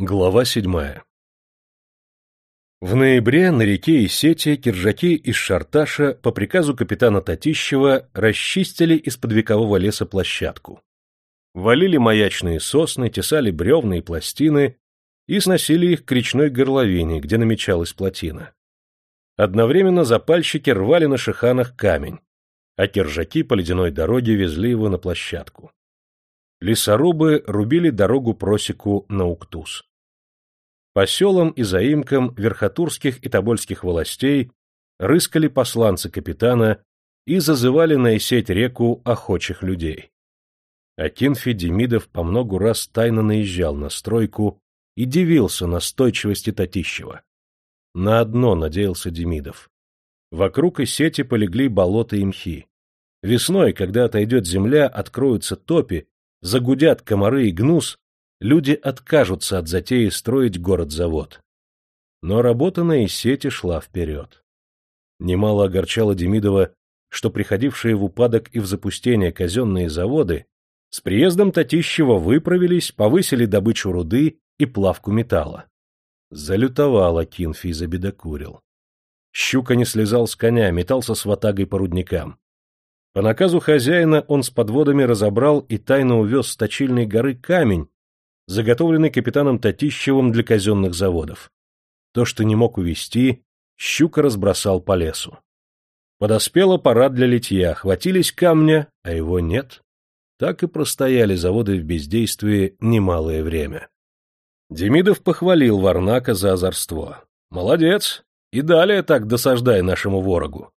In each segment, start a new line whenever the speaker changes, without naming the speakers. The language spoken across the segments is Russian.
Глава седьмая В ноябре на реке Исетия киржаки из Шарташа по приказу капитана Татищева расчистили из-под векового леса площадку. Валили маячные сосны, тесали бревна и пластины и сносили их к речной горловине, где намечалась плотина. Одновременно запальщики рвали на шиханах камень, а киржаки по ледяной дороге везли его на площадку. Лесорубы рубили дорогу просеку на Уктус. По селам и заимкам верхотурских и тобольских властей рыскали посланцы капитана и зазывали на Исеть реку охочих людей. Акинфи Демидов по многу раз тайно наезжал на стройку и дивился настойчивости Татищева. На одно надеялся Демидов. Вокруг Исети полегли болота и мхи. Весной, когда отойдет земля, откроются топи, загудят комары и гнус, люди откажутся от затеи строить город-завод. Но работа на Исете шла вперед. Немало огорчало Демидова, что приходившие в упадок и в запустение казенные заводы с приездом Татищева выправились, повысили добычу руды и плавку металла. Залютовал Акинфий, забедокурил. Щука не слезал с коня, метался с ватагой по рудникам. По наказу хозяина он с подводами разобрал и тайно увез с точильной горы камень, заготовленный капитаном Татищевым для казенных заводов. То, что не мог увезти, щука разбросал по лесу. Подоспела пора для литья, хватились камня, а его нет. Так и простояли заводы в бездействии немалое время. Демидов похвалил Варнака за озорство. «Молодец! И далее так досаждай нашему ворогу!»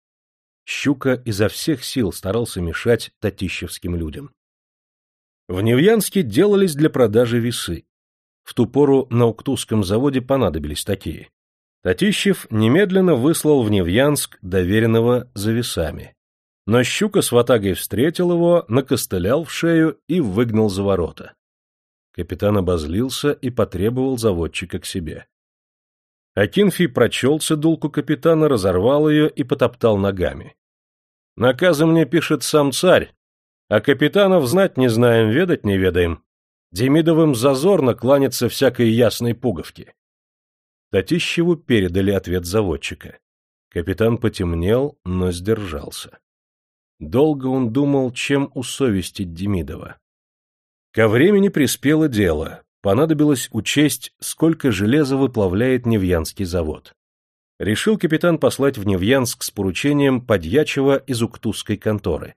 Щука изо всех сил старался мешать татищевским людям. В Невьянске делались для продажи весы. В ту пору на Уктусском заводе понадобились такие. Татищев немедленно выслал в Невьянск доверенного за весами. Но щука с ватагой встретил его, накостылял в шею и выгнал за ворота. Капитан обозлился и потребовал заводчика к себе. Акинфий прочел цедулку капитана, разорвал ее и потоптал ногами. «Наказы мне пишет сам царь, а капитанов знать не знаем, ведать не ведаем. Демидовым зазорно кланяться всякой ясной пуговки». Татищеву передали ответ заводчика. Капитан потемнел, но сдержался. Долго он думал, чем усовестить Демидова. Ко времени приспело дело. Понадобилось учесть, сколько железа выплавляет Невьянский завод. Решил капитан послать в Невьянск с поручением Подьячего из Уктусской конторы.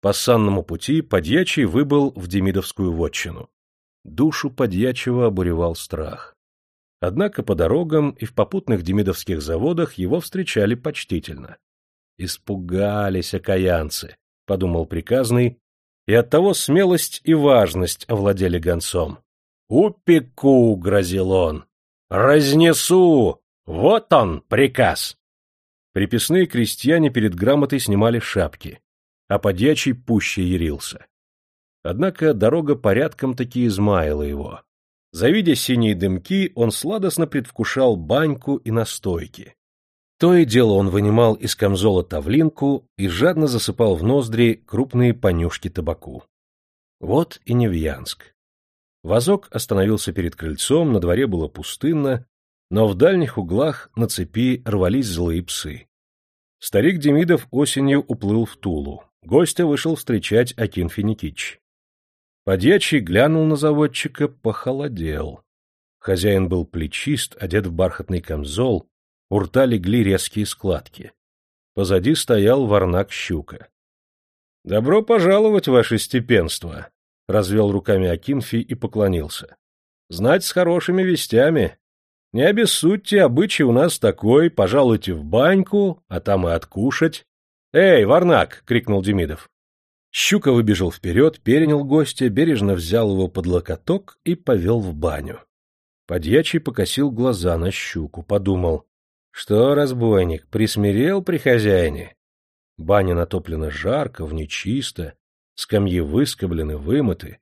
По санному пути Подьячий выбыл в Демидовскую вотчину. Душу Подьячего обуревал страх. Однако по дорогам и в попутных демидовских заводах его встречали почтительно. «Испугались окаянцы», — подумал приказный и оттого смелость и важность овладели гонцом. «Упеку!» — грозил он. «Разнесу! Вот он, приказ!» Приписные крестьяне перед грамотой снимали шапки, а подьячий пуще ярился. Однако дорога порядком таки измаяла его. Завидя синие дымки, он сладостно предвкушал баньку и настойки. То и дело он вынимал из камзола тавлинку и жадно засыпал в ноздри крупные понюшки табаку. Вот и Невьянск. Вазок остановился перед крыльцом, на дворе было пустынно, но в дальних углах на цепи рвались злые псы. Старик Демидов осенью уплыл в Тулу. Гостя вышел встречать Акин Финикич. Подьячий глянул на заводчика, похолодел. Хозяин был плечист, одет в бархатный камзол, у рта легли резкие складки. Позади стоял варнак-щука. — Добро пожаловать, ваше степенство! — развел руками Акинфий и поклонился. — Знать с хорошими вестями. Не обессудьте, обычай у нас такой, пожалуйте в баньку, а там и откушать. — Эй, варнак! — крикнул Демидов. Щука выбежал вперед, перенял гостя, бережно взял его под локоток и повел в баню. Подьячий покосил глаза на щуку, подумал. Что, разбойник, присмирел при хозяине? Баня натоплена жарко, в нечисто, скамьи выскоблены, вымыты.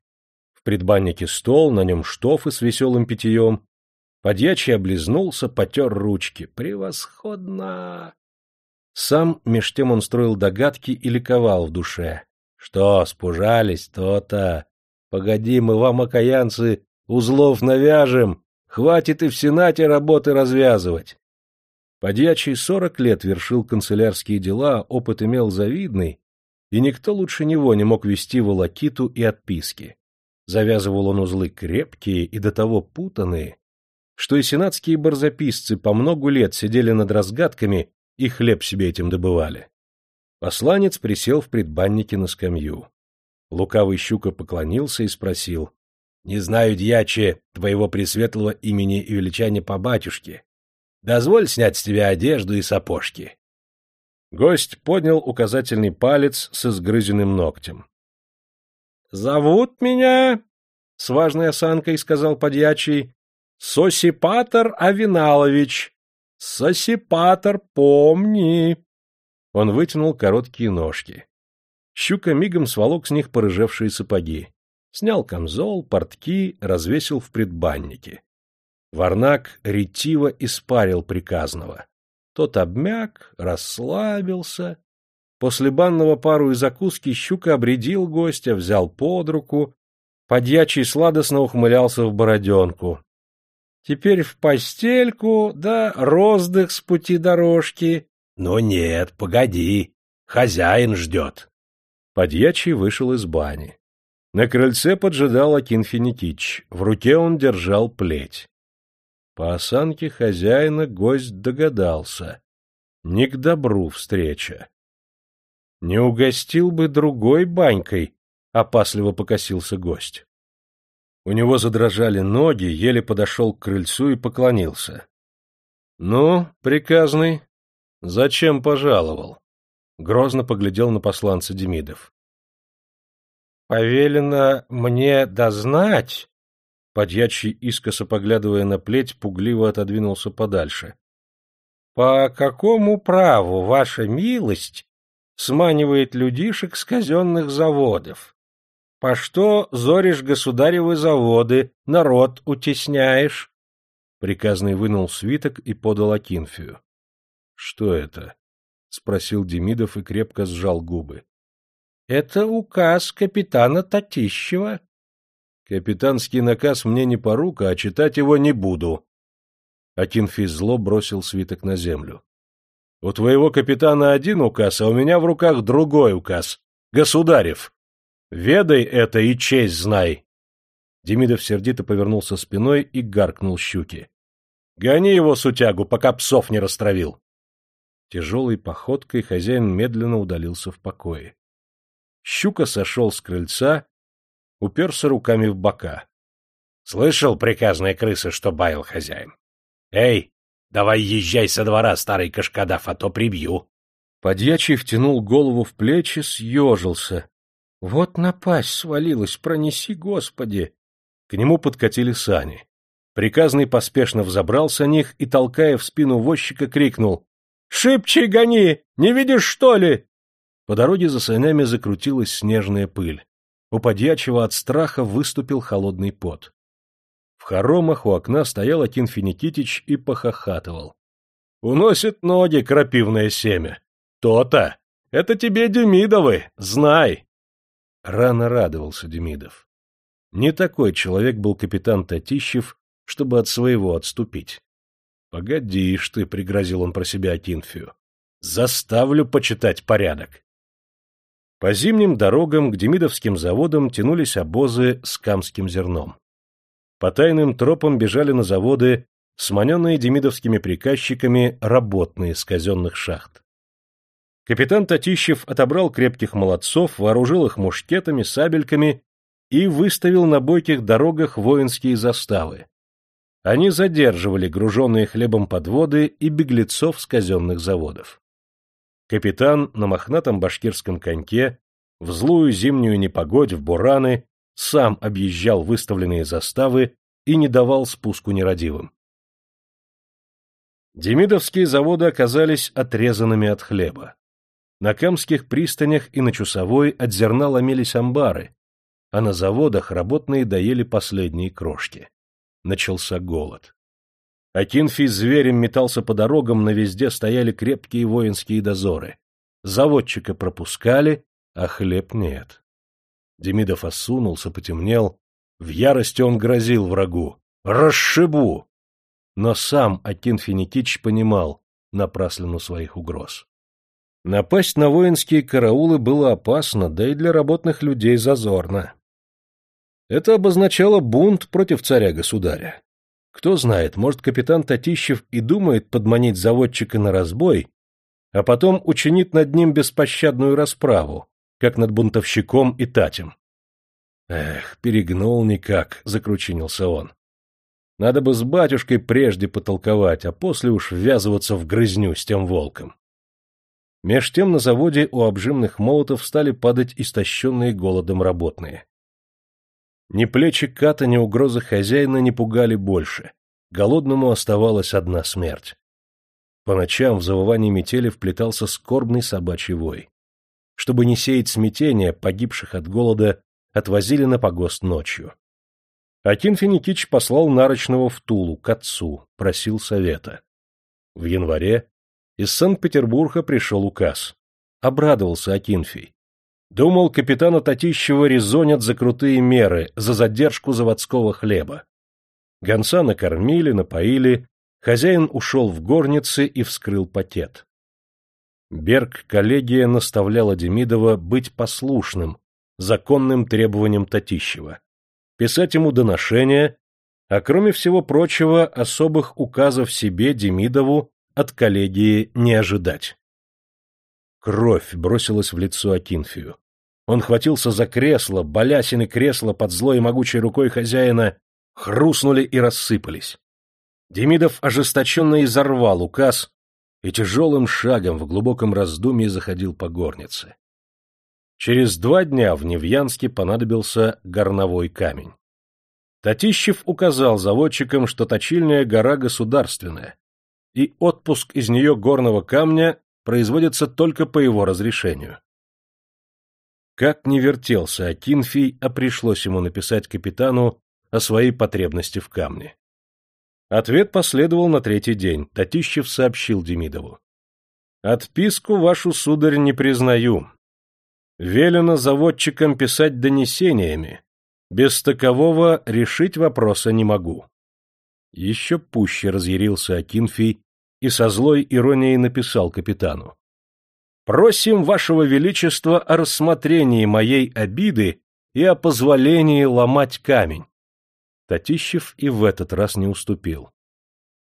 В предбаннике стол, на нем штофы с веселым питьем. Подьячий облизнулся, потер ручки. Превосходно! Сам меж тем он строил догадки и ликовал в душе. Что, спужались, то-то. Погоди, мы вам, окаянцы, узлов навяжем, Хватит и в Сенате работы развязывать. Подьячий сорок лет вершил канцелярские дела, опыт имел завидный, и никто лучше него не мог вести волокиту и отписки. Завязывал он узлы крепкие и до того путанные, что и сенатские барзаписцы по многу лет сидели над разгадками и хлеб себе этим добывали. Посланец присел в предбаннике на скамью. Лукавый щука поклонился и спросил. — Не знаю, дьяче, твоего пресветлого имени и величания по батюшке. Дозволь снять с тебя одежду и сапожки. Гость поднял указательный палец с изгрызенным ногтем. — Зовут меня, — с важной осанкой сказал подьячий, — Сосипатор Авиналович. Сосипатор, помни. Он вытянул короткие ножки. Щука мигом сволок с них порыжевшие сапоги. Снял камзол, портки, развесил в предбаннике. Варнак ретиво испарил приказного. Тот обмяк, расслабился. После банного пару и закуски щука обредил гостя, взял под руку. Подьячий сладостно ухмылялся в бороденку. Теперь в постельку, да роздых с пути дорожки. Но нет, погоди, хозяин ждет. Подьячий вышел из бани. На крыльце поджидал Акин Финикич. В руке он держал плеть. По осанке хозяина гость догадался. Не к добру встреча. Не угостил бы другой банькой, опасливо покосился гость. У него задрожали ноги, еле подошел к крыльцу и поклонился. — Ну, приказный, зачем пожаловал? Грозно поглядел на посланца Демидов. — Повелено мне дознать, Подьячий, искоса поглядывая на плеть, пугливо отодвинулся подальше. — По какому праву ваша милость сманивает людишек с казенных заводов? По что зоришь государевы заводы, народ утесняешь? Приказный вынул свиток и подал Акинфию. — Что это? — спросил Демидов и крепко сжал губы. — Это указ капитана Татищева, Капитанский наказ мне не по рука, а читать его не буду. Акинфий зло бросил свиток на землю. У твоего капитана один указ, а у меня в руках другой указ. Государев. Ведай это и честь знай. Демидов сердито повернулся спиной и гаркнул щуки. — Гони его, сутягу, пока псов не растравил. Тяжелой походкой хозяин медленно удалился в покое. Щука сошел с крыльца уперся руками в бока. — Слышал, приказная крыса, что баял хозяин? — Эй, давай езжай со двора, старый кашкадав, а то прибью. Подьячий втянул голову в плечи, съежился. — Вот напасть свалилась, пронеси, Господи! К нему подкатили сани. Приказный поспешно взобрался на них и, толкая в спину возчика, крикнул. — Шибче гони! Не видишь, что ли? По дороге за санями закрутилась снежная пыль. У подьячего от страха выступил холодный пот. В хоромах у окна стоял Акин Финикитич и похохатывал. — Уносит ноги крапивное семя. То-то! Это тебе Демидовы, знай! Рано радовался Демидов. Не такой человек был капитан Татищев, чтобы от своего отступить. — Погодишь ты, — пригрозил он про себя Акинфию. — Заставлю почитать порядок. По зимним дорогам к демидовским заводам тянулись обозы с камским зерном. По тайным тропам бежали на заводы сманенные демидовскими приказчиками работные с казенных шахт. Капитан Татищев отобрал крепких молодцов, вооружил их мушкетами, сабельками и выставил на бойких дорогах воинские заставы. Они задерживали груженные хлебом подводы и беглецов с казенных заводов. Капитан на мохнатом башкирском коньке в злую зимнюю непогодь в бураны сам объезжал выставленные заставы и не давал спуску нерадивым. Демидовские заводы оказались отрезанными от хлеба. На камских пристанях и на Чусовой от зерна ломились амбары, а на заводах работные доели последние крошки. Начался голод. Акинфий зверем метался по дорогам, на везде стояли крепкие воинские дозоры. Заводчика пропускали, а хлеб нет. Демидов осунулся, потемнел. В ярости он грозил врагу. Расшибу! Но сам Акин Финикич понимал напраслину своих угроз. Напасть на воинские караулы было опасно, да и для работных людей зазорно. Это обозначало бунт против царя-государя. Кто знает, может, капитан Татищев и думает подманить заводчика на разбой, а потом учинит над ним беспощадную расправу, как над бунтовщиком и татем. Эх, перегнул никак, — закручинился он. Надо бы с батюшкой прежде потолковать, а после уж ввязываться в грызню с тем волком. Меж тем на заводе у обжимных молотов стали падать истощенные голодом работные. Ни плечи ката, ни угрозы хозяина не пугали больше. Голодному оставалась одна смерть. По ночам в завывании метели вплетался скорбный собачий вой. Чтобы не сеять смятения, погибших от голода отвозили на погост ночью. Акин Финикич послал Нарочного в Тулу, к отцу, просил совета. В январе из Санкт-Петербурга пришел указ. Обрадовался Акинфий. Думал, капитана Татищева резонят за крутые меры, за задержку заводского хлеба. Гонца накормили, напоили, хозяин ушел в горницы и вскрыл пакет. Берг коллегия наставляла Демидова быть послушным, законным требованиям Татищева, писать ему доношения, а кроме всего прочего особых указов себе, Демидову, от коллегии не ожидать. Кровь бросилась в лицо Акинфию. Он хватился за кресло, балясины кресла под злой и могучей рукой хозяина хрустнули и рассыпались. Демидов ожесточенно изорвал указ и тяжелым шагом в глубоком раздумье заходил по горнице. Через два дня в Невьянске понадобился горновой камень. Татищев указал заводчикам, что точильная гора государственная, и отпуск из нее горного камня производится только по его разрешению. Как не вертелся Акинфий, а пришлось ему написать капитану о своей потребности в камне. Ответ последовал на третий день. Татищев сообщил Демидову. «Отписку вашу, сударь, не признаю. Велено заводчикам писать донесениями. Без такового решить вопроса не могу. Еще пуще разъярился Акинфий и со злой иронией написал капитану. «Просим вашего величества о рассмотрении моей обиды и о позволении ломать камень». Татищев и в этот раз не уступил.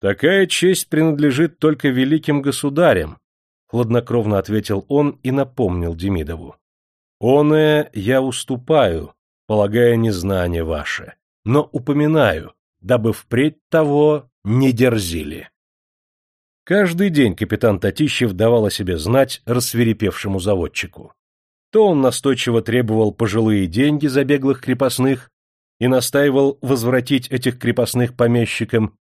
«Такая честь принадлежит только великим государям», — хладнокровно ответил он и напомнил Демидову. Оное я уступаю, полагая незнание ваше, но упоминаю, дабы впредь того не дерзили. Каждый день капитан Татищев давал о себе знать рассверепевшему заводчику. То он настойчиво требовал пожилые деньги за беглых крепостных и настаивал возвратить этих крепостных помещикам,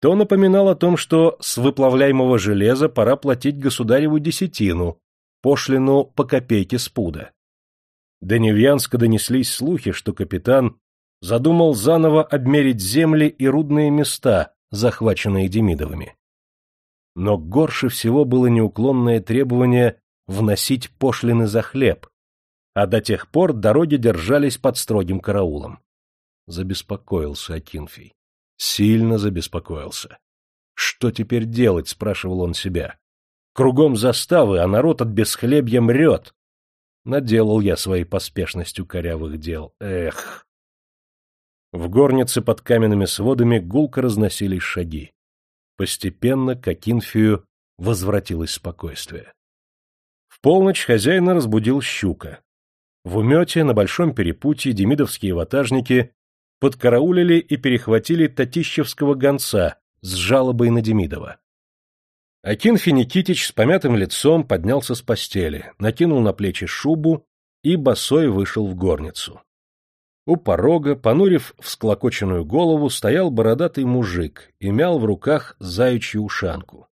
то напоминал о том, что с выплавляемого железа пора платить государеву десятину, пошлину по копейке с пуда. До Невьянска донеслись слухи, что капитан задумал заново обмерить земли и рудные места, захваченные Демидовыми. Но горше всего было неуклонное требование вносить пошлины за хлеб, а до тех пор дороги держались под строгим караулом. Забеспокоился Акинфий. Сильно забеспокоился. «Что теперь делать?» — спрашивал он себя. «Кругом заставы, а народ от бесхлебья мрет. Наделал я своей поспешностью корявых дел. Эх! В горнице под каменными сводами гулко разносились шаги. Постепенно к Акинфию возвратилось спокойствие. В полночь хозяина разбудил щука. В умете на большом перепутье демидовские ватажники подкараулили и перехватили Татищевского гонца с жалобой на Демидова. Акинфи Никитич с помятым лицом поднялся с постели, накинул на плечи шубу и босой вышел в горницу. У порога, понурив всклокоченную голову, стоял бородатый мужик и мял в руках заячью ушанку.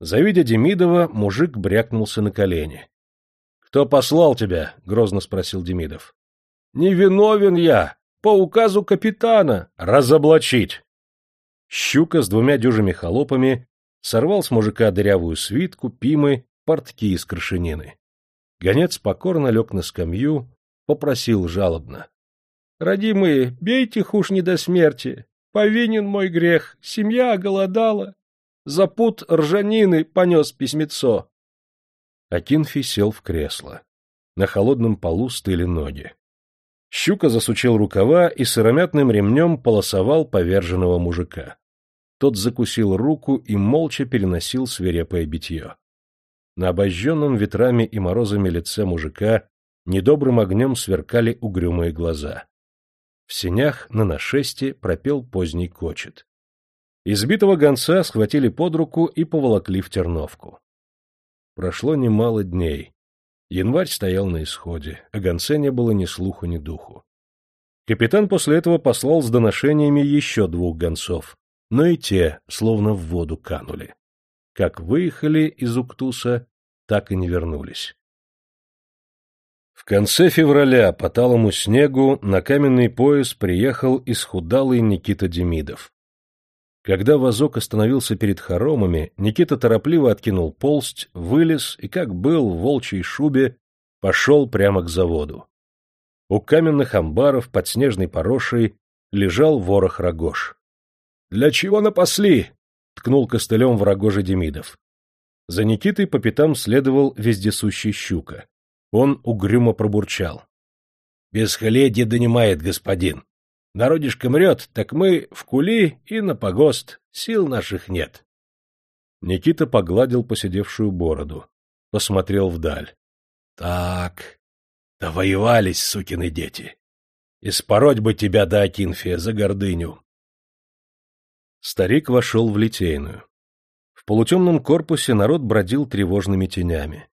Завидя Демидова, мужик брякнулся на колени. — Кто послал тебя? — грозно спросил Демидов. — Не виновен я! По указу капитана! Разоблачить! Щука с двумя дюжими холопами сорвал с мужика дырявую свитку, пимы, портки из крашенины. Гонец покорно лег на скамью, попросил жалобно. — Родимые, бейте хуш не до смерти.
Повинен мой грех, семья голодала. Запут ржанины понес письмецо.
Акинфий сел в кресло. На холодном полу стыли ноги. Щука засучил рукава и сыромятным ремнем полосовал поверженного мужика. Тот закусил руку и молча переносил свирепое битье. На обожженном ветрами и морозами лице мужика недобрым огнем сверкали угрюмые глаза. В сенях на нашесте пропел поздний кочет. Избитого гонца схватили под руку и поволокли в Терновку. Прошло немало дней. Январь стоял на исходе, а гонце не было ни слуху, ни духу. Капитан после этого послал с доношениями еще двух гонцов, но и те словно в воду канули. Как выехали из Уктуса, так и не вернулись. В конце февраля по талому снегу на каменный пояс приехал исхудалый Никита Демидов. Когда вазок остановился перед хоромами, Никита торопливо откинул полсть, вылез и, как был в волчьей шубе, пошел прямо к заводу. У каменных амбаров под снежной порошей лежал ворох рогож. — Для чего напасли? — ткнул костылем в рогоже Демидов. За Никитой по пятам следовал вездесущий щука. Он угрюмо пробурчал. — Без халедья донимает господин. Народишко мрет, так мы в кули и на погост, сил наших нет. Никита погладил посидевшую бороду, посмотрел вдаль. — Так, довоевались, сукины дети. Испороть бы тебя до Акинфия за гордыню. Старик вошел в литейную. В полутемном корпусе народ бродил тревожными тенями.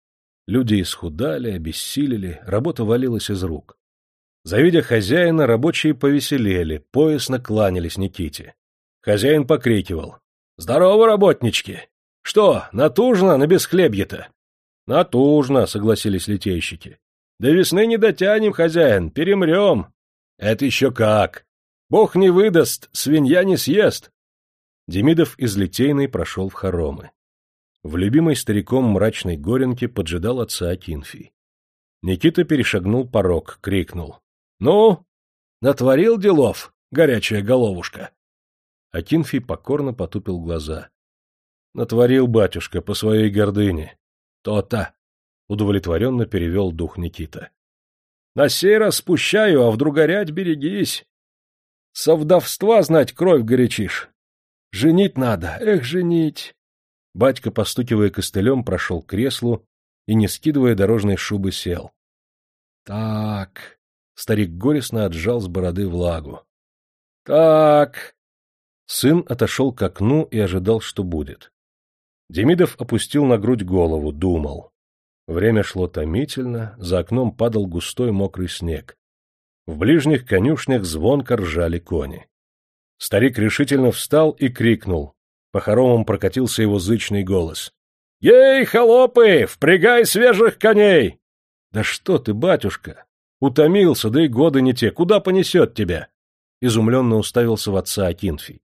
Люди исхудали, обессилели, работа валилась из рук. Завидя хозяина, рабочие повеселели, поясно кланялись Никите. Хозяин покрикивал. — Здорово, работнички! Что, натужно на бесхлебье-то? — Натужно, — согласились литейщики. — До весны не дотянем, хозяин, перемрем. — Это еще как! Бог не выдаст, свинья не съест. Демидов из Литейной прошел в хоромы. В любимой стариком мрачной горенке поджидал отца Акинфий. Никита перешагнул порог, крикнул. — Ну, натворил делов, горячая головушка? Акинфий покорно потупил глаза. — Натворил батюшка по своей гордыне. То-то! — удовлетворенно перевел дух Никита. — На сей раз спущаю, а вдруг горять берегись. Со вдовства знать кровь горячишь. Женить надо, эх, женить. Батька, постукивая костылем, прошел к креслу и, не скидывая дорожной шубы, сел. Так. Старик горестно отжал с бороды влагу. Так. Сын отошел к окну и ожидал, что будет. Демидов опустил на грудь голову, думал. Время шло томительно, за окном падал густой мокрый снег. В ближних конюшнях звонко ржали кони. Старик решительно встал и крикнул. По хоромам прокатился его зычный голос. — Ей, холопы, впрягай свежих коней! — Да что ты, батюшка! Утомился, да и годы не те. Куда понесет тебя? Изумленно уставился в отца Акинфий.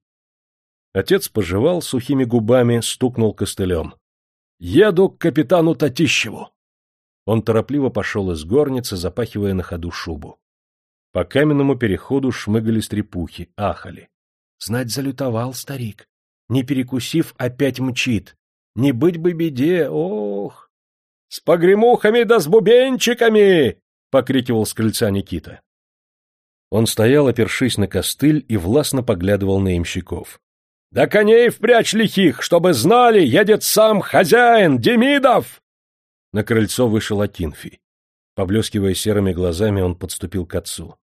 Отец пожевал сухими губами, стукнул костылем. — Еду к капитану Татищеву! Он торопливо пошел из горницы, запахивая на ходу шубу. По каменному переходу шмыгали стрепухи, ахали. Знать залютовал старик. Не перекусив, опять мчит. Не быть бы беде, ох! — С погремухами да с бубенчиками! — покрикивал с крыльца Никита. Он стоял, опершись на костыль, и властно поглядывал на имщиков. — Да коней впрячь лихих, чтобы знали, едет сам хозяин, Демидов! На крыльцо вышел Акинфий. Поблескивая серыми глазами, он подступил к отцу. —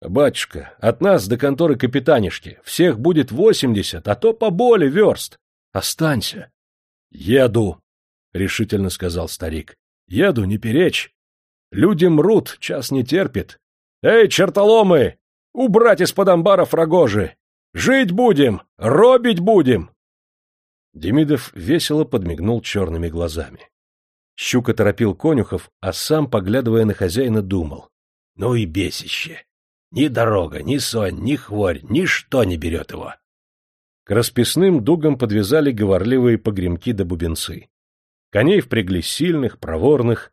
Батюшка, от нас до конторы капитанишки всех будет восемьдесят, а то поболе верст. Останься. — Еду, — решительно сказал старик. — Еду, не перечь. Люди мрут, час не терпит. Эй, чертоломы! Убрать из-под амбаров рогожи! Жить будем! Робить будем! Демидов весело подмигнул черными глазами. Щука торопил конюхов, а сам, поглядывая на хозяина, думал. Ну и бесище! Ни дорога, ни сонь, ни хворь, ничто не берет его. К расписным дугам подвязали говорливые погремки да бубенцы. Коней впрягли сильных, проворных.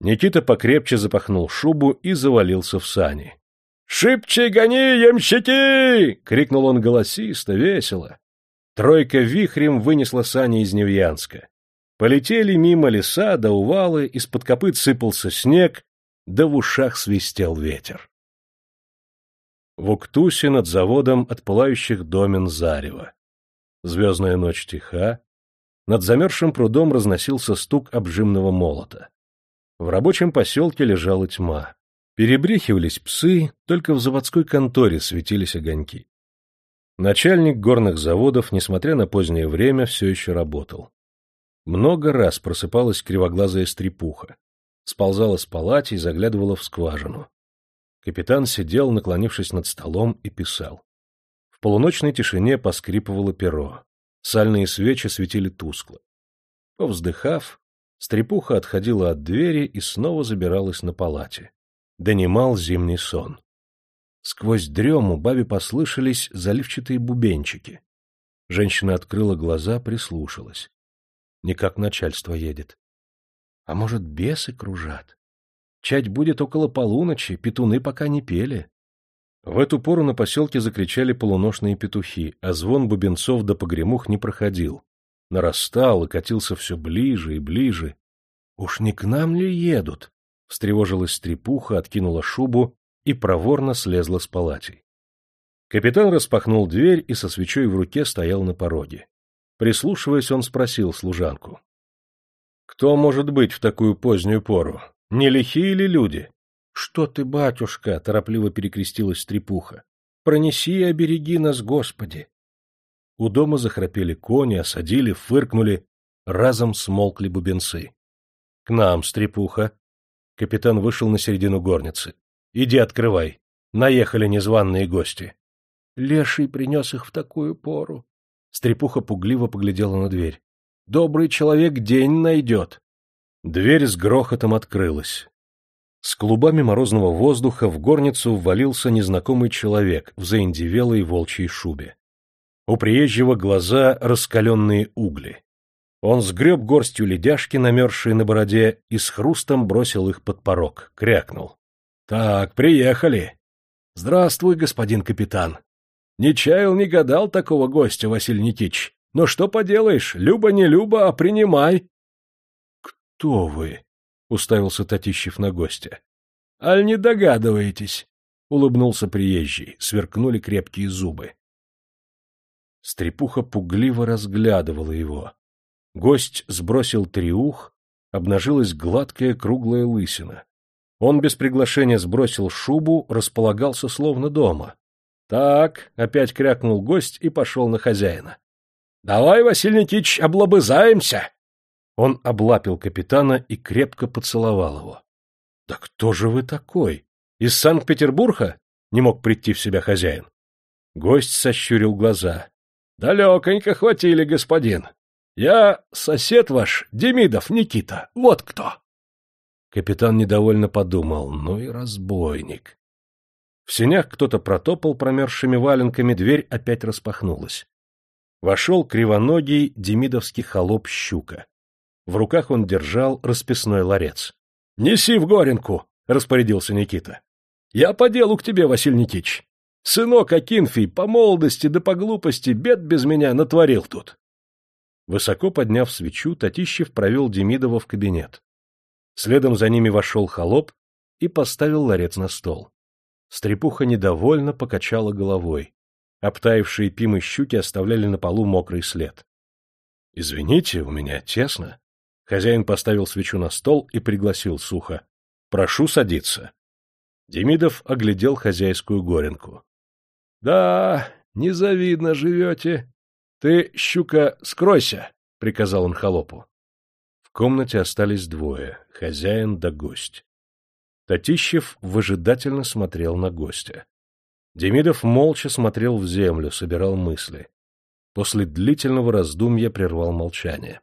Никита покрепче запахнул шубу и завалился в сани.
«Шибче гони, ямщики!» — крикнул он голосисто, весело. Тройка вихрем вынесла сани из Невьянска. Полетели мимо леса до увалы, из-под копыт сыпался снег, да в ушах свистел ветер. В Уктусе над заводом от пылающих домен зарева. Звездная ночь тиха, над замерзшим прудом разносился стук обжимного молота. В рабочем поселке лежала тьма. Перебрехивались псы, только в заводской конторе светились огоньки. Начальник горных заводов, несмотря на позднее время, все еще работал. Много раз просыпалась кривоглазая стрепуха, сползала с палати и заглядывала в скважину. Капитан сидел, наклонившись над столом, и писал. В полуночной тишине поскрипывало перо. Сальные свечи светили тускло. Повздыхав, стрепуха отходила от двери и снова забиралась на палате. Донимал зимний сон. Сквозь дрему бабе послышались заливчатые бубенчики. Женщина открыла глаза, прислушалась. Никак начальство едет. А может, бесы кружат? Чать будет около полуночи, петуны пока не пели. В эту пору на поселке закричали полуношные петухи, а звон бубенцов до погремух не проходил. Нарастал и катился все ближе и ближе. — Уж не к нам ли едут? — встревожилась стрепуха, откинула шубу и проворно слезла с палатей. Капитан распахнул дверь и со свечой в руке стоял на пороге. Прислушиваясь, он спросил служанку. — Кто может быть в такую позднюю пору? Не лихие ли люди? — Что ты, батюшка? — торопливо перекрестилась стрепуха. — Пронеси и обереги нас, Господи! У дома захрапели кони, осадили, фыркнули, разом смолкли бубенцы. — К нам, стрепуха! Капитан вышел на середину горницы. — Иди открывай. Наехали незваные гости. Леший принес их в такую пору. Стрепуха пугливо поглядела на дверь. — Добрый человек день найдет. Дверь с грохотом открылась. С клубами морозного воздуха в горницу ввалился незнакомый человек в заиндевелой волчьей шубе. У приезжего глаза раскаленные угли. Он сгреб горстью ледяшки, намерзшие на бороде, и с хрустом бросил их под порог, крякнул. — Так, приехали. — Здравствуй, господин капитан. Не чаял, не гадал такого гостя, Василий Никитич. Но что поделаешь, люба не люба, а принимай. — Кто вы? — уставился Татищев на гостя. — Аль не догадываетесь? — улыбнулся приезжий, сверкнули крепкие зубы. Стрепуха пугливо разглядывала его. Гость сбросил триух, обнажилась гладкая круглая лысина. Он без приглашения сбросил шубу, располагался словно дома. — Так, — опять крякнул гость и пошел на хозяина. — Давай, Василий Никитич, облобызаемся! Он облапил капитана и крепко поцеловал его. — Да кто же вы такой? Из Санкт-Петербурга? — не мог прийти в себя хозяин. Гость сощурил глаза. — Далеконько хватили, господин. Я сосед ваш, Демидов Никита. Вот кто. Капитан недовольно подумал. Ну и разбойник. В сенях кто-то протопал промерзшими валенками, дверь опять распахнулась. Вошел кривоногий демидовский холоп Щука. В руках он держал расписной ларец. — Неси в горенку, — распорядился Никита. — Я по делу к тебе, Василий Никитич. Сынок Акинфий по молодости да по глупости бед без меня натворил тут. Высоко подняв свечу, Татищев провел Демидова в кабинет. Следом за ними вошел холоп и поставил ларец на стол. Стрепуха недовольно покачала головой. Обтаившие пимы щуки оставляли на полу мокрый след. — Извините, у меня тесно. Хозяин поставил свечу на стол и пригласил сухо. — Прошу садиться. Демидов оглядел хозяйскую горенку. — Да, незавидно живете. Ты, щука, скройся, — приказал он холопу. В комнате остались двое — хозяин да гость. Татищев выжидательно смотрел на гостя. Демидов молча смотрел в землю, собирал мысли. После длительного раздумья прервал молчание.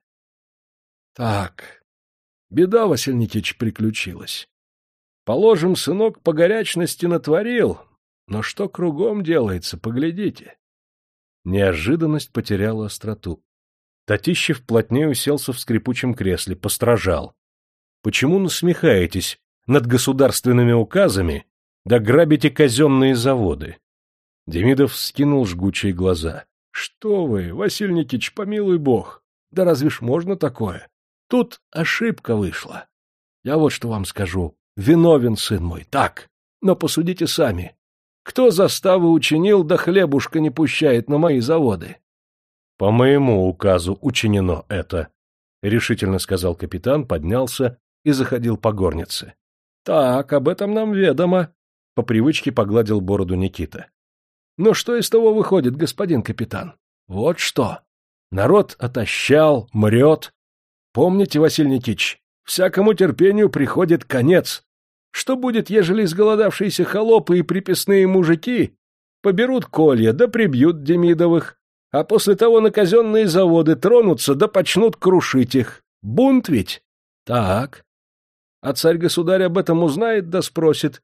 Так, беда, Василий Никитич, приключилась. Положим, сынок по горячности натворил, но что кругом делается, поглядите. Неожиданность потеряла остроту. Татищев плотнее уселся в скрипучем кресле, постражал. Почему насмехаетесь над государственными указами,
да грабите казенные заводы. Демидов скинул жгучие глаза.
— Что вы, Василий Никитич, помилуй бог! Да разве ж можно такое? Тут ошибка вышла. Я вот что вам скажу. Виновен, сын мой, так. Но посудите сами. Кто заставы учинил, да хлебушка не пущает на мои заводы?
— По моему указу учинено это, — решительно сказал капитан, поднялся и заходил по горнице.
— Так, об этом нам ведомо, — по привычке погладил бороду Никита. — Но что из того выходит, господин капитан? Вот что. Народ отощал, мрет. Помните, Василий Никитич, всякому терпению приходит конец. Что будет, ежели изголодавшиеся холопы и приписные мужики поберут колья да прибьют Демидовых, а после того на казенные заводы тронутся да почнут крушить их? Бунт ведь? Так. А царь-государь об этом узнает да спросит,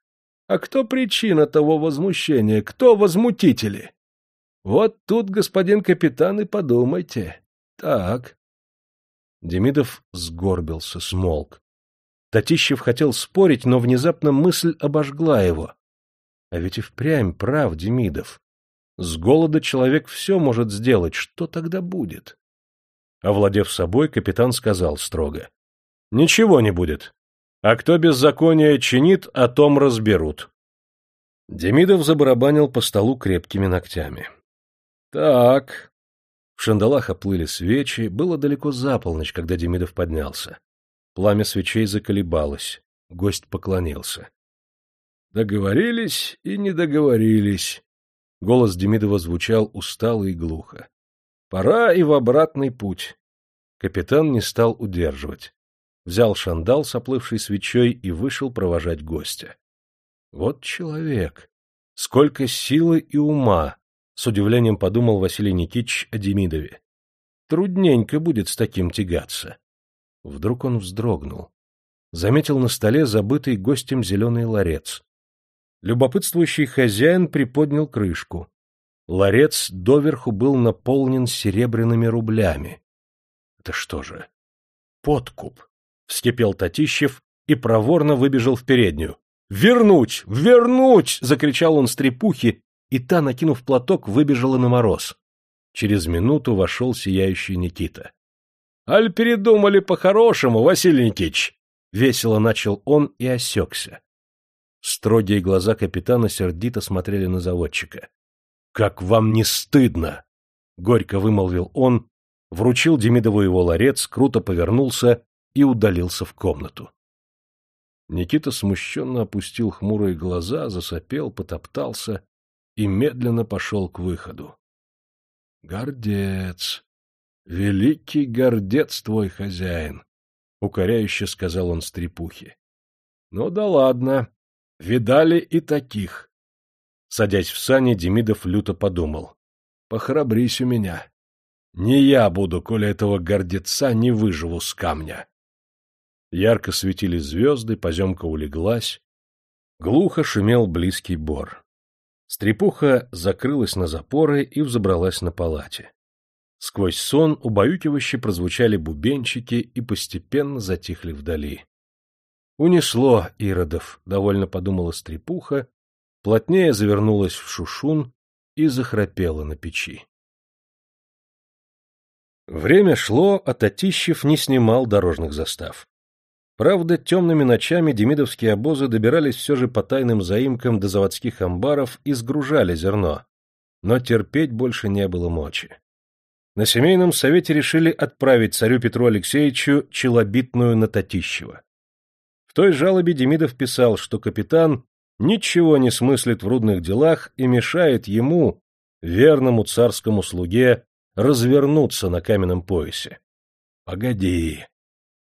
а кто причина того возмущения, кто возмутители? Вот тут, господин капитан, и подумайте. Так.
Демидов сгорбился, смолк. Татищев хотел спорить, но внезапно мысль обожгла его. А ведь и впрямь прав Демидов. С голода человек все может сделать, что тогда будет? Овладев собой, капитан сказал строго. — Ничего не будет. А кто беззаконие чинит, о том разберут. Демидов забарабанил по столу крепкими ногтями. Так. В шандалах оплыли свечи, было далеко за полночь, когда Демидов поднялся. Пламя свечей заколебалось, гость поклонился.
Договорились и не договорились. Голос Демидова звучал устало и глухо. Пора и в обратный путь.
Капитан не стал удерживать. Взял шандал с оплывшей свечой и вышел провожать гостя. Вот человек! Сколько силы и ума! — с удивлением подумал Василий Никитич о Демидове. Трудненько будет с таким тягаться. Вдруг он вздрогнул. Заметил на столе забытый гостем зеленый ларец. Любопытствующий хозяин приподнял крышку. Ларец доверху был наполнен серебряными рублями. Это что же? Подкуп! — вскипел Татищев и проворно выбежал в переднюю. «Вернуть! Вернуть!» — закричал он с трепухи и та, накинув платок, выбежала на мороз. Через минуту вошел сияющий Никита. — Аль передумали по-хорошему, Василий Никитич! — весело начал он и осекся. Строгие глаза капитана сердито смотрели на заводчика. — Как вам не стыдно! — горько вымолвил он, вручил Демидову его ларец, круто повернулся и удалился в комнату. Никита смущенно опустил хмурые глаза, засопел, потоптался и медленно пошел к выходу. — Гордец! Великий гордец твой хозяин! — укоряюще сказал он стрепухе. — Ну да ладно, видали и таких. Садясь в сани, Демидов люто подумал. — Похрабрись у меня. Не я буду, коли этого гордеца не выживу с камня. Ярко светили звезды, поземка улеглась. Глухо шумел близкий бор. Стрепуха закрылась на запоры и взобралась на палате. Сквозь сон убаюкивающе прозвучали бубенчики и постепенно затихли вдали. Унесло Иродов, довольно подумала Стрепуха, плотнее завернулась в шушун и захрапела на печи. Время шло, а Татищев не снимал дорожных застав. Правда, темными ночами демидовские обозы добирались все же по тайным заимкам до заводских амбаров и сгружали зерно. Но терпеть больше не было мочи. На семейном совете решили отправить царю Петру Алексеевичу челобитную на Татищева. В той жалобе Демидов писал, что капитан ничего не смыслит в рудных делах и мешает ему, верному царскому слуге, развернуться на каменном поясе. — Погоди,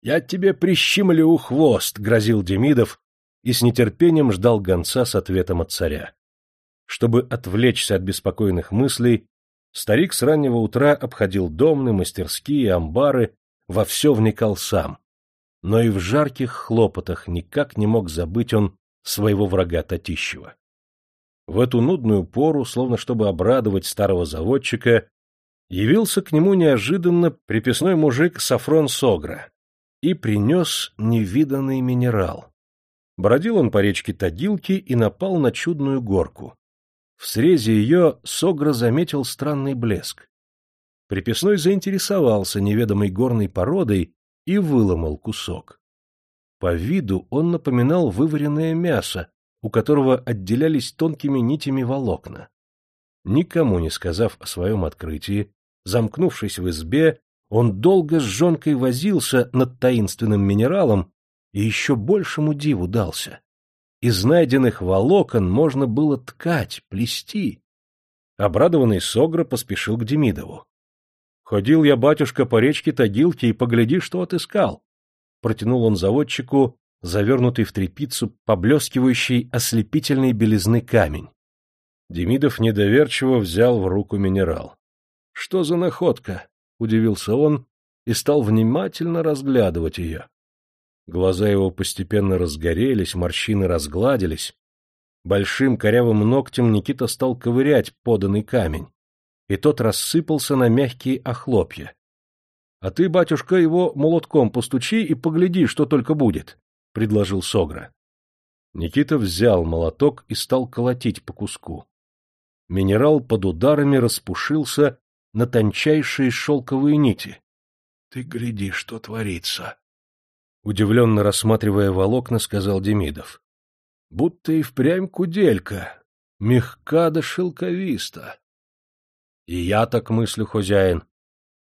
«Я тебе прищемлю хвост», — грозил Демидов и с нетерпением ждал гонца с ответом от царя. Чтобы отвлечься от беспокойных мыслей, старик с раннего утра обходил домны, мастерские, амбары, во все вникал сам. Но и в жарких хлопотах никак не мог забыть он своего врага Татищева. В эту нудную пору, словно чтобы обрадовать старого заводчика, явился к нему неожиданно приписной мужик Сафрон Согра, и принес невиданный минерал. Бродил он по речке Тадилки и напал на чудную горку. В срезе ее Согра заметил странный блеск. Приписной заинтересовался неведомой горной породой и выломал кусок. По виду он напоминал вываренное мясо, у которого отделялись тонкими нитями волокна. Никому не сказав о своем открытии, замкнувшись в избе, он долго с жонкой возился над таинственным минералом и еще большему диву дался. Из найденных волокон можно было ткать, плести. Обрадованный Согра поспешил к Демидову. — Ходил я, батюшка, по речке Тагилке и погляди, что отыскал. Протянул он заводчику завернутый в тряпицу, поблескивающий ослепительной белизны камень. Демидов недоверчиво взял в руку минерал. — Что за находка? — удивился он и стал внимательно разглядывать ее. Глаза его постепенно разгорелись, морщины разгладились. Большим корявым ногтем Никита стал ковырять поданный камень, и тот рассыпался на мягкие охлопья. — А ты, батюшка, его молотком постучи и погляди, что только будет, — предложил Согра. Никита взял молоток и стал колотить по куску. Минерал под ударами распушился на тончайшие шелковые нити. — Ты гляди, что творится! Удивленно рассматривая волокна, сказал Демидов. — Будто и впрямь куделька, мягка да шелковиста. — И я так мыслю, хозяин.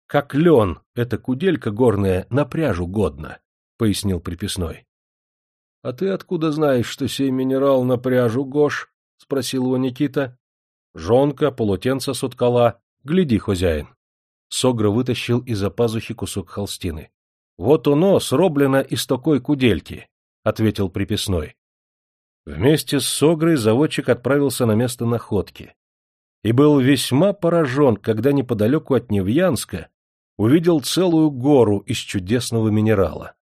Как лен, эта куделька горная на пряжу годна, — пояснил приписной. — А ты откуда знаешь, что сей минерал на пряжу гош? — спросил его Никита. — Жонка, полотенца соткала. Гляди, хозяин. Согра вытащил из-за пазухи кусок холстины. — Вот оно, сроблено из такой кудельки, — ответил приписной. Вместе с Согрой заводчик отправился на место находки и был весьма поражен, когда неподалеку от Невьянска увидел целую гору из чудесного минерала.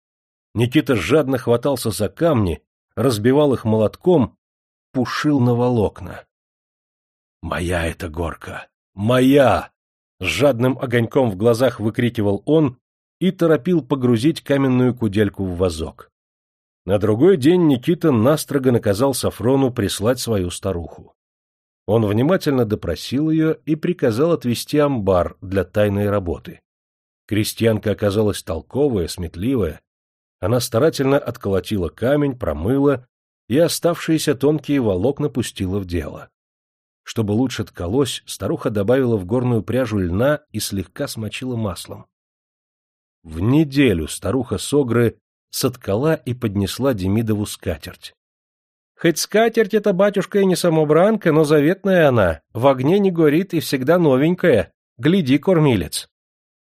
Никита жадно хватался за камни, разбивал их молотком, пушил на волокна. «Моя эта горка! Моя!» С жадным огоньком в глазах выкрикивал он и торопил погрузить каменную кудельку в вазок. На другой день Никита настрого наказал Сафрону прислать свою старуху. Он внимательно допросил ее и приказал отвести амбар для тайной работы. Крестьянка оказалась толковая, сметливая. Она старательно отколотила камень, промыла и оставшиеся тонкие волокна пустила в дело. Чтобы лучше ткалось, старуха добавила в горную пряжу льна и слегка смочила маслом. В неделю старуха Согры соткала и поднесла Демидову скатерть. Хоть скатерть эта, батюшка, и не самобранка, но заветная она, в огне не горит и всегда новенькая. Гляди, кормилец.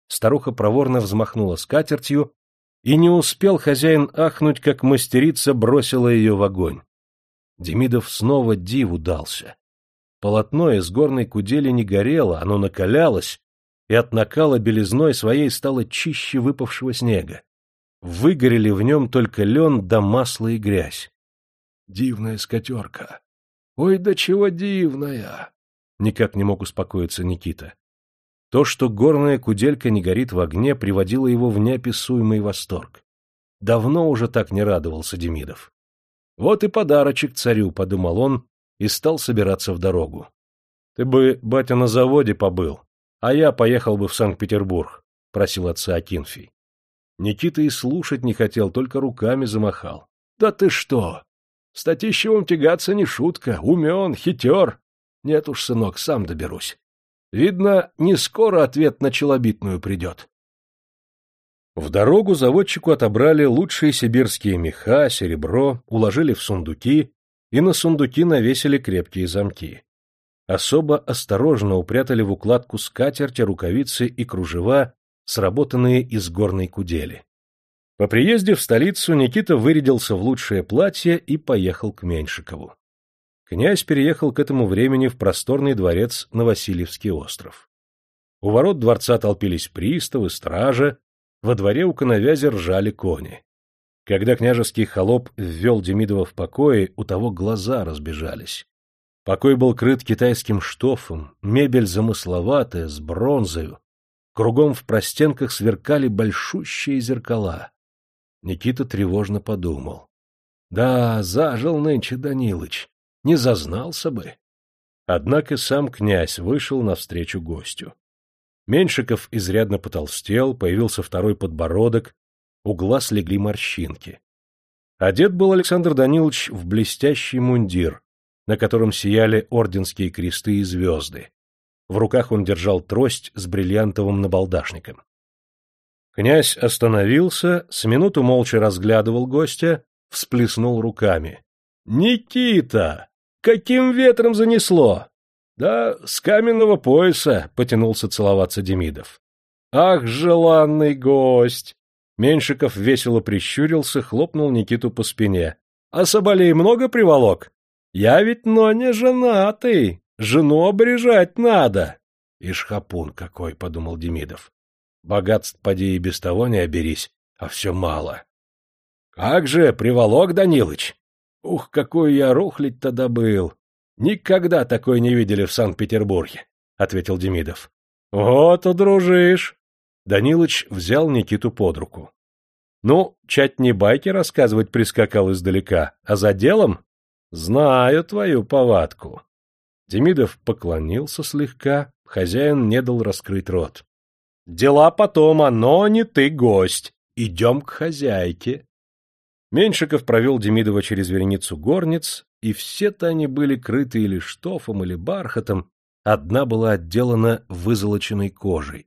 Старуха проворно взмахнула скатертью, и не успел хозяин ахнуть, как мастерица бросила ее в огонь. Демидов снова диву дался. Полотно из горной кудели не горело, оно накалялось, и от накала белизной своей стало чище выпавшего снега. Выгорели в нем только лен да масло и грязь. Дивная скатерка. Ой, да чего дивная! Никак не мог успокоиться Никита. То, что горная куделька не горит в огне, приводило его в неописуемый восторг. Давно уже так не радовался Демидов. Вот и подарочек царю, — подумал он, и стал собираться в дорогу. — Ты бы, батя, на заводе побыл, а я поехал бы в Санкт-Петербург, — просил отца Акинфий. Никита и слушать не хотел, только руками замахал. — Да ты что! С Татищевым тягаться не шутка, умен, хитер. Нет уж, сынок, сам доберусь. Видно, не скоро ответ на челобитную придет. В дорогу заводчику отобрали лучшие сибирские меха, серебро, уложили в сундуки и на сундуки навесили крепкие замки особо осторожно упрятали в укладку скатерти, рукавицы и кружева, сработанные из горной кудели. По приезде в столицу Никита вырядился в лучшее платье и поехал к Меньшикову. Князь переехал к этому времени в просторный дворец на Васильевский остров. У ворот дворца толпились приставы, стража, во дворе у коновязи ржали кони. Когда княжеский холоп ввел Демидова в покое, у того глаза разбежались. Покой был крыт китайским штофом, мебель замысловатая, с бронзою. Кругом в простенках сверкали большущие зеркала. Никита тревожно подумал.
Да, зажил нынче Данилыч, не зазнался бы. Однако сам князь вышел навстречу гостю. Меньшиков изрядно потолстел, появился второй подбородок, у глаз легли морщинки. Одет был Александр Данилович в блестящий мундир, на котором сияли орденские кресты и звезды. В руках он держал трость с бриллиантовым набалдашником. Князь остановился, с минуту молча разглядывал гостя, всплеснул руками. — Никита! Каким ветром занесло? — Да, с каменного пояса, — потянулся целоваться Демидов. — Ах, желанный гость! Меньшиков весело прищурился, хлопнул Никиту по спине. — А соболей много приволок? Я ведь, но не женатый, жену обрежать надо. — Ишь хапун какой, — подумал Демидов. — Богатств поди и без того не оберись, а все мало. — Как же, приволок, Данилыч? Ух, какой я рухлить тогда был! Никогда такой не видели в Санкт-Петербурге, — ответил Демидов. — Вот удружишь. Данилыч взял Никиту под руку. — Ну, чать не байки рассказывать прискакал издалека, а за делом? Знаю твою повадку. Демидов поклонился слегка, хозяин не дал раскрыть рот. — Дела потом, а но не ты гость. Идем к хозяйке. Меньшиков провел Демидова через вереницу горниц, и все-то они были крыты или штофом, или бархатом, одна была отделана вызолоченной кожей.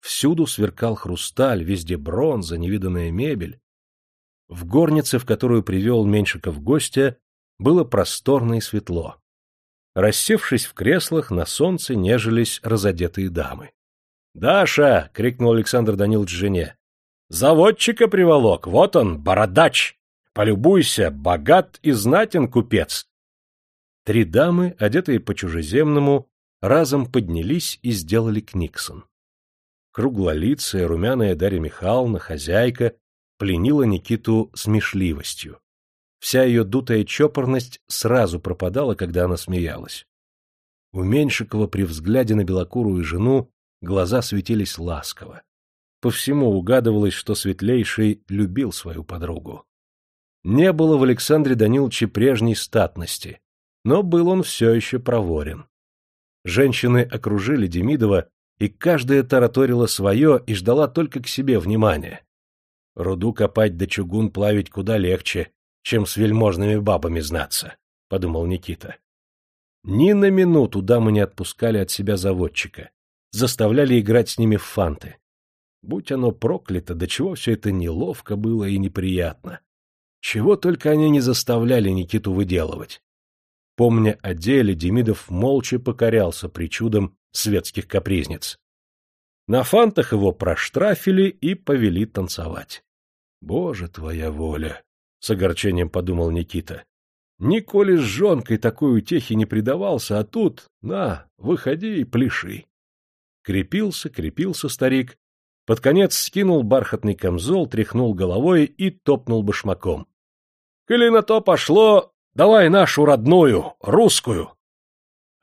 Всюду сверкал хрусталь, везде бронза, невиданная мебель. В горнице, в которую привел Меньшиков гостя, было просторно и светло. Рассевшись в креслах, на солнце нежились разодетые дамы. — Даша! — крикнул Александр Данилович жене. — Заводчика приволок, вот он, бородач! Полюбуйся, богат и знатен купец! Три дамы, одетые по-чужеземному, разом поднялись и сделали книксон. Круглолицая, румяная Дарья Михайловна, хозяйка, пленила Никиту смешливостью. Вся ее дутая чопорность сразу пропадала, когда она смеялась. У Меньшикова при взгляде на белокурую жену глаза светились ласково. По всему угадывалось, что Светлейший любил свою подругу. Не было в Александре Даниловиче прежней статности, но был он все еще проворен. Женщины окружили Демидова, и каждая тараторила свое и ждала только к себе внимания. Руду копать да чугун плавить куда легче, чем с вельможными бабами знаться, — подумал Никита. Ни на минуту дамы не отпускали от себя заводчика, заставляли играть с ними в фанты. Будь оно проклято, до чего все это неловко было и неприятно. Чего только они не заставляли Никиту выделывать. Помня о деле, Демидов молча покорялся причудам светских капризниц. На фантах его проштрафили и повели танцевать. Боже твоя воля! — с огорчением подумал Никита. Николи с жонкой такой утехи не предавался, а тут, на, выходи и пляши. Крепился, крепился старик, под конец скинул бархатный камзол, тряхнул головой и топнул башмаком. — Коли на то пошло, давай нашу родную, русскую.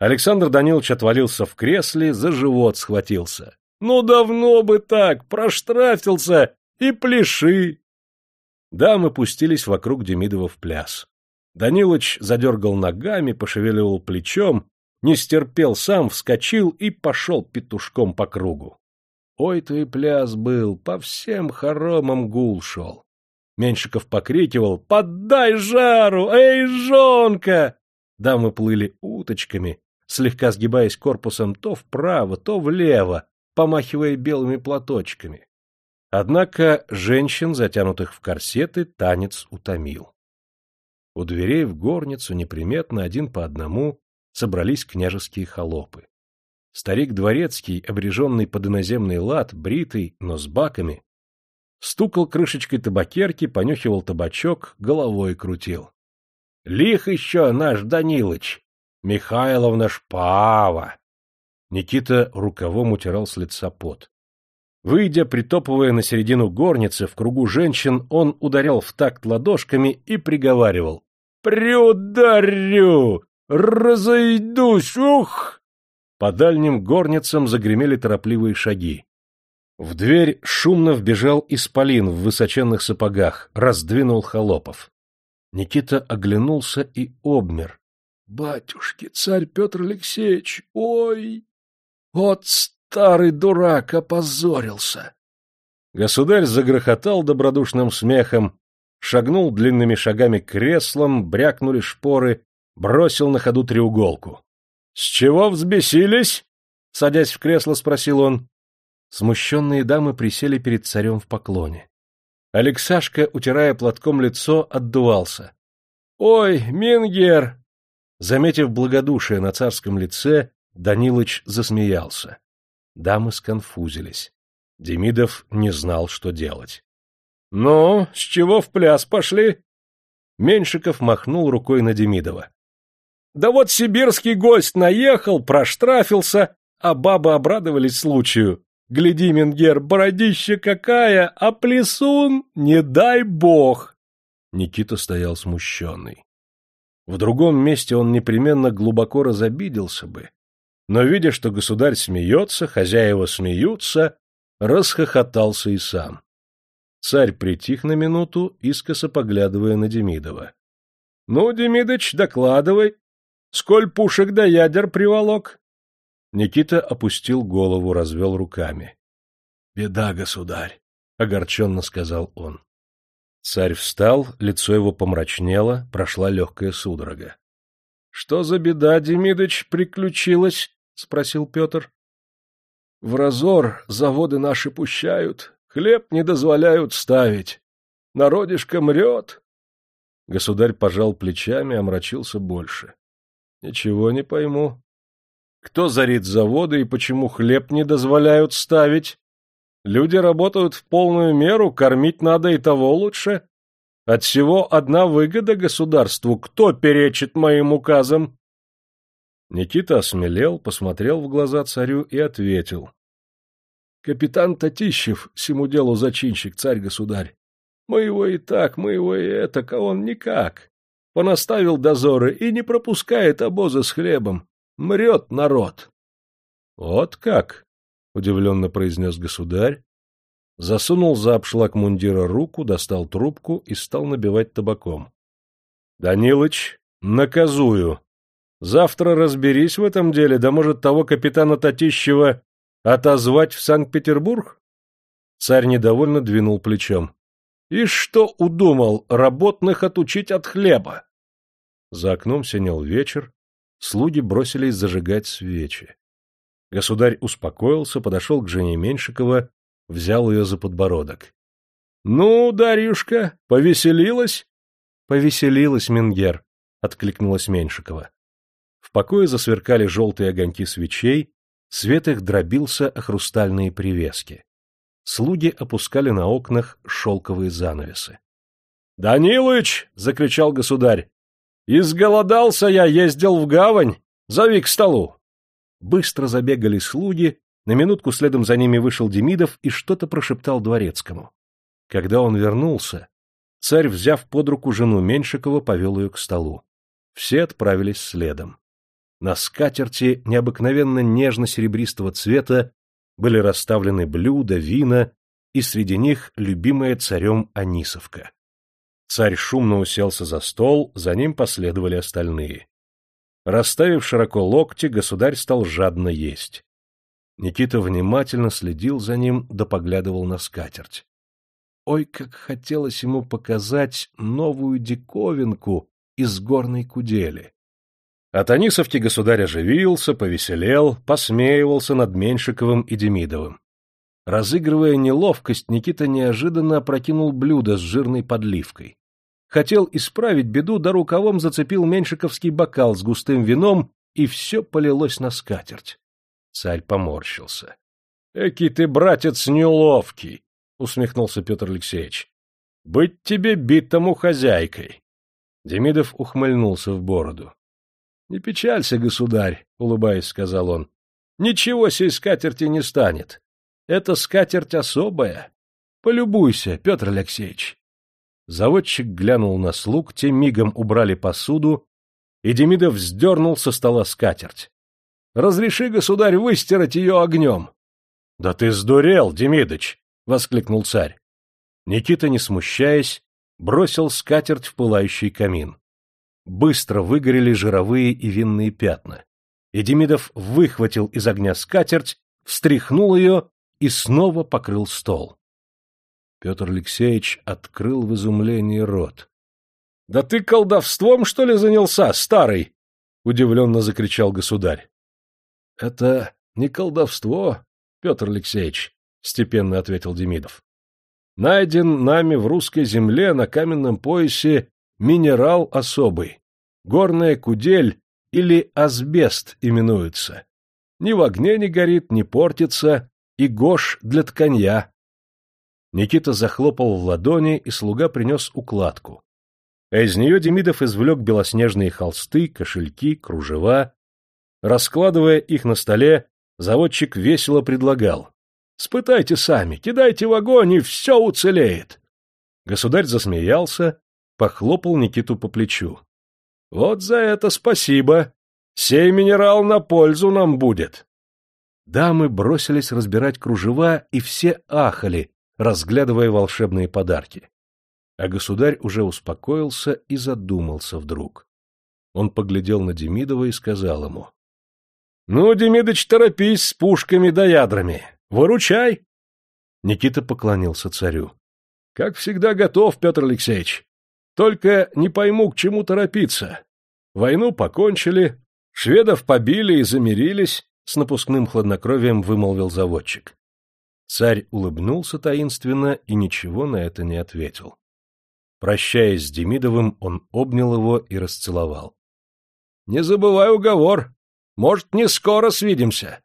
Александр Данилович отвалился в кресле, за живот схватился. — Ну, давно бы так, проштрафился и пляши. Дамы пустились вокруг Демидова в пляс. Данилыч задергал ногами, пошевеливал плечом, не стерпел сам, вскочил и пошел петушком по кругу. Ой-то и пляс был, по всем хоромам гул шел. Меньшиков покрикивал «Поддай жару! Эй, жонка!» Дамы плыли уточками, слегка сгибаясь корпусом то вправо, то влево, помахивая белыми платочками. Однако женщин, затянутых в корсеты, танец утомил. У дверей в горницу неприметно один по одному собрались княжеские холопы. Старик Дворецкий, обреженный под иноземный лад, бритый, но с баками, стукал крышечкой табакерки, понюхивал табачок, головой крутил. — Лих еще наш Данилыч! Михайловна Шпава! Никита рукавом утирал с лица пот. Выйдя, притопывая на середину горницы, в кругу женщин, он ударял в такт ладошками и приговаривал. «Приударю! Разойдусь! Ух!» По дальним горницам загремели торопливые шаги. В дверь шумно вбежал исполин в высоченных сапогах, раздвинул холопов.
Никита оглянулся и обмер. — Батюшки, царь Петр Алексеевич, ой! Вот старый дурак опозорился! Государь загрохотал добродушным смехом, шагнул длинными шагами к креслам, брякнули шпоры, бросил на ходу треуголку. — С чего взбесились? — садясь в кресло, спросил он. Смущенные дамы присели перед царем в поклоне. Алексашка, утирая платком лицо, отдувался. — Ой, Мингер! Заметив благодушие на царском лице, Данилыч засмеялся. Дамы сконфузились. Демидов не знал, что делать. — Ну, с чего в пляс пошли? Меньшиков махнул рукой на Демидова. — Да вот сибирский гость наехал, проштрафился, а бабы обрадовались случаю. Гляди, Менгер, бородища какая, а плесун, не дай бог! Никита стоял смущенный. В другом месте он непременно глубоко разобиделся бы, но, видя, что государь смеется, хозяева смеются, расхохотался и сам. Царь притих на минуту, искоса поглядывая на Демидова. — Ну, Демидыч, докладывай. Сколь пушек да ядер приволок? Никита опустил голову, развел руками. — Беда, государь, — огорченно сказал он. Царь встал, лицо его помрачнело, прошла легкая судорога. — Что за беда, Демидыч, приключилась? — спросил Петр. — В разор заводы наши пущают, хлеб не дозволяют ставить. Народишко мрет. Государь пожал плечами, омрачился больше. — Ничего не пойму. Кто зарит заводы и почему хлеб не дозволяют ставить? Люди работают в полную меру, кормить надо и того лучше. От всего одна выгода государству. Кто перечит моим указам? Никита осмелел, посмотрел в глаза царю и ответил. — Капитан Татищев, всему делу зачинщик, царь-государь. Мы его и так, мы его и это, а он никак. Понаставил дозоры и не пропускает обоза с хлебом. Мрет народ. — Вот как? — удивленно произнес государь, засунул за обшлаг мундира руку, достал трубку и стал набивать табаком. — Данилыч, наказую. Завтра разберись в этом деле, да может того капитана Татищева отозвать в Санкт-Петербург? Царь недовольно двинул плечом. — И что удумал работных отучить от хлеба? За окном синел вечер, слуги бросились зажигать свечи. Государь успокоился, подошел к жене Меньшикова, взял ее за подбородок. — Ну, Дарюшка, повеселилась? — Повеселилась, Менгер, — откликнулась Меньшикова. В покое засверкали желтые огоньки свечей, свет их дробился о хрустальные привески. Слуги опускали на окнах шелковые занавесы. — Данилыч! — закричал государь. Изголодался я, ездил в гавань. Зови к столу. Быстро забегали слуги, на минутку следом за ними вышел Демидов и что-то прошептал дворецкому. Когда он вернулся, царь, взяв под руку жену Меньшикова, повел ее к столу. Все отправились следом. На скатерти необыкновенно нежно-серебристого цвета были расставлены блюда, вина, и среди них любимая царем Анисовка. Царь шумно уселся за стол, за ним последовали остальные. Расставив широко локти, государь стал жадно есть. Никита внимательно следил за ним, да поглядывал на скатерть. Ой, как хотелось ему показать новую диковинку из горной кудели. От Анисовки государь оживился, повеселел, посмеивался над Меньшиковым и Демидовым. Разыгрывая неловкость, Никита неожиданно опрокинул блюдо с жирной подливкой. Хотел исправить беду, да рукавом зацепил меньшиковский бокал с густым вином, и все полилось на скатерть. Царь поморщился. — Эки ты, братец, неловкий! — усмехнулся Петр Алексеевич. — Быть тебе битому хозяйкой! Демидов ухмыльнулся в бороду. — Не печалься, государь, — улыбаясь, сказал он. — Ничего сей скатерти не станет. Это скатерть особая. Полюбуйся, Петр Алексеевич. Заводчик глянул на слуг, те мигом убрали посуду, и Демидов вздернул со стола скатерть. — Разреши, государь, выстирать ее огнем. — Да ты сдурел, Демидыч! — воскликнул царь. Никита, не смущаясь, бросил скатерть в пылающий камин. Быстро выгорели жировые и винные пятна. И Демидов выхватил из огня скатерть, встряхнул ее и снова покрыл стол. Петр Алексеевич открыл в изумлении рот. — Да ты колдовством, что ли, занялся, старый? — удивленно закричал государь. — Это не колдовство, Петр Алексеевич, — степенно ответил Демидов. — Найден нами в русской земле на каменном поясе минерал особый. Горная кудель или асбест именуется. Ни в огне не горит, не портится, и гош для тканья. Никита захлопал в ладони, и слуга принес укладку. А из нее Демидов извлек белоснежные холсты, кошельки, кружева. Раскладывая их на столе, заводчик весело предлагал. — Спытайте сами, кидайте в огонь, и все уцелеет. Государь засмеялся, похлопал Никиту по плечу. — Вот за это спасибо. Сей минерал на пользу нам будет. Дамы бросились разбирать кружева, и все ахали, разглядывая волшебные подарки. А государь уже успокоился и задумался вдруг. Он поглядел на Демидова и сказал ему. — Ну, Демидыч, торопись с пушками да ядрами. Выручай! Никита поклонился царю. — Как всегда готов, Петр Алексеевич. Только не пойму, к чему торопиться. Войну покончили, шведов побили и замирились, — с напускным хладнокровием вымолвил заводчик. Царь улыбнулся таинственно и ничего на это не ответил. Прощаясь с Демидовым, он обнял его и расцеловал. — Не забывай уговор. Может, не скоро свидимся.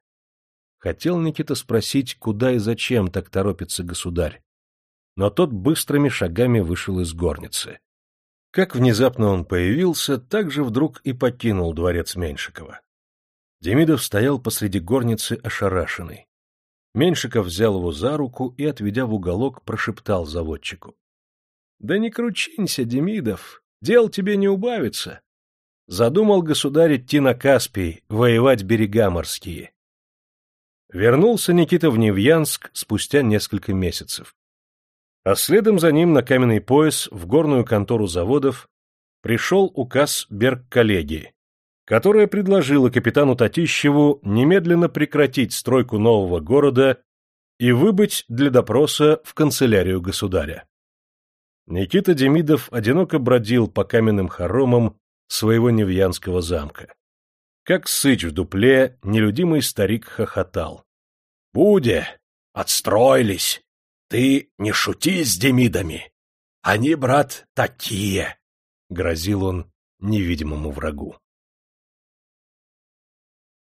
Хотел Никита спросить, куда и зачем так торопится государь. Но тот быстрыми шагами вышел из горницы. Как внезапно он появился, так же вдруг и покинул дворец Меньшикова. Демидов стоял посреди горницы ошарашенный. Меньшиков взял его за руку и, отведя в уголок, прошептал заводчику. — Да не кручинься, Демидов, дел тебе не убавится. Задумал государь идти на Каспий, воевать берега морские. Вернулся Никита в Невьянск спустя несколько месяцев. А следом за ним на каменный пояс в горную контору заводов пришел указ Берг-коллегии, которая предложила капитану Татищеву немедленно прекратить стройку нового города и выбыть для допроса в канцелярию государя. Никита Демидов одиноко бродил по каменным хоромам своего Невьянского замка. Как сыч в дупле, нелюдимый старик хохотал. — Буде, отстроились! Ты не шути с Демидами! Они, брат, такие! — грозил он невидимому врагу.